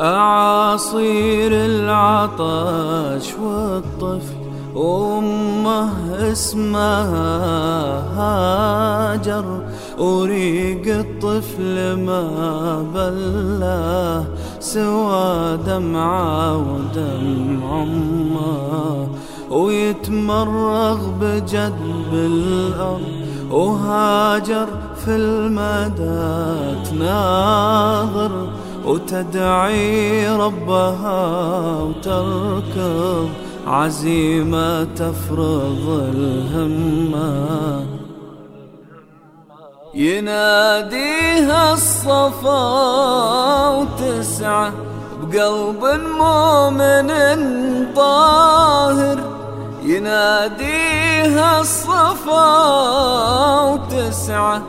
أعاصير العطش والطفل أمه اسمها هاجر وريق الطفل ما بلاه سوى دمعة ودمع أمه. ويتمرغ بجد بالأرض وهاجر في المدى تناظر وتدعي ربها وتركض. عزيمة تفرض الهمة يناديها الصفا وتسعى بقلب مؤمن طاهر. يناديها الصفا وتسعى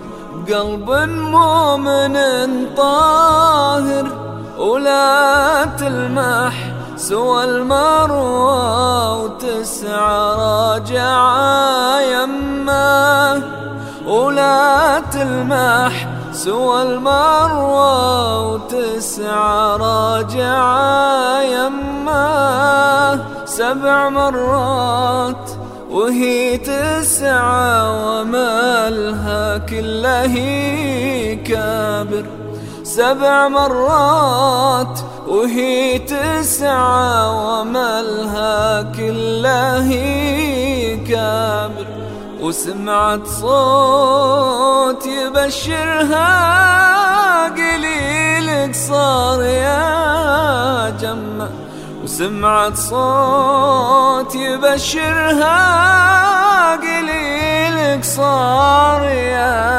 بقلب مؤمن طاهر. ولا تلمح سوى المروى وتسعى راجعة يمه ولا تلمح سوى المروى وتسعى راجعة يمه سبع مرات وهي تسعى ومالها كله كابر. سبع مرات وهي تسعى ومالها كله كابر وسمعت صوت يبشرها قليلك صار يا جمة. وسمعت صوت يبشرها قليلك صار يا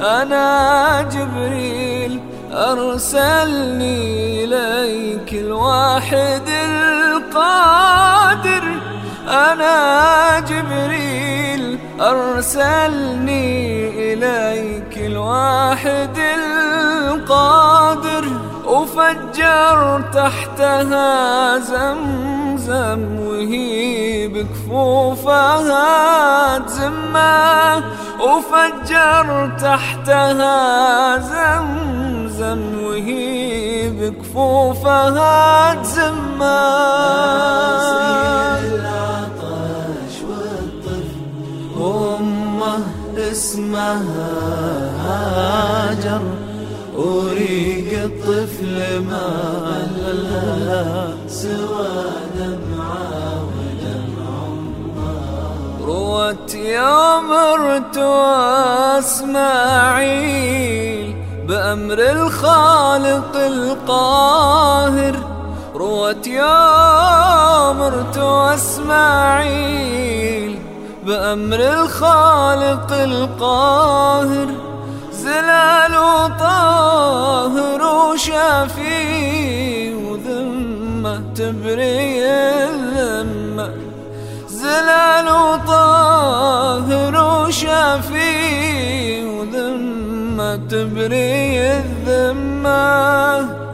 أنا جبريل أرسلني إليك الواحد القادر. أنا جبريل أرسلني إليك الواحد القادر. وفجر تحتها زمزم وهي بكفوفها تزمة. وفجر تحتها زمزم وهي بكفوفها تزمه العطش والطفل أمه اسمها هاجر وريق الطفل ما لها سوى ودمع روت يوم أرتوى أسماعيل بأمر الخالق القاهر. روت يوم أرتوى أسماعيل بأمر الخالق القاهر. زلال وطاهر وشافي وذمة تبري الذمة زلال وطاهر وشافي وذمة تبري الذمة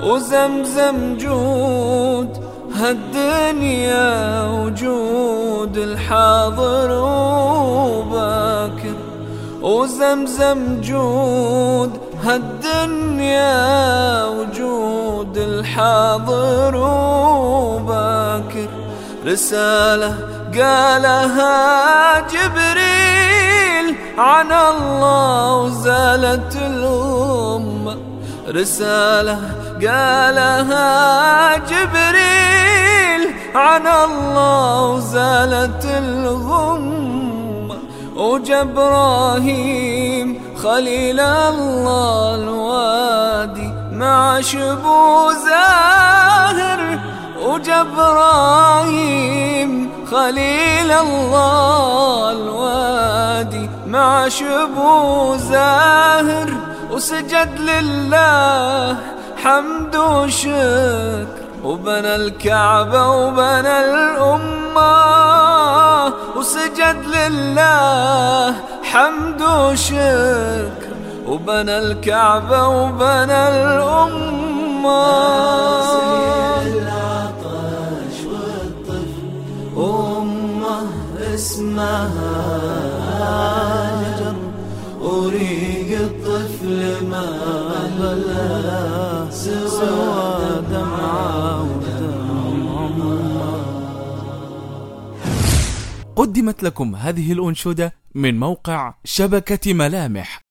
وزمزم جود هالدنيا وجود الحاضر وباكر وزمزم جود هالدنيا وجود الحاضر وباكر. رسالة قالها جبريل. عن الله وزالت الأمة. رسالة قالها جبريل. عن الله وزالت الغمة. وجبراهيم خليل الله الوادي مع شبو زاهر. وجبراهيم الله الوادي مع شبو زاهر وسجد لله حمد وشكر. وبنى الكعبة وبنى الأمة وسجد لله حمد وشكر. وبنى الكعبة وبنى الأمة. أمه اسمها هاجر وريق الطفل ما بلى سوى دمعة. قدمت لكم هذه الأنشودة من موقع شبكة ملامح.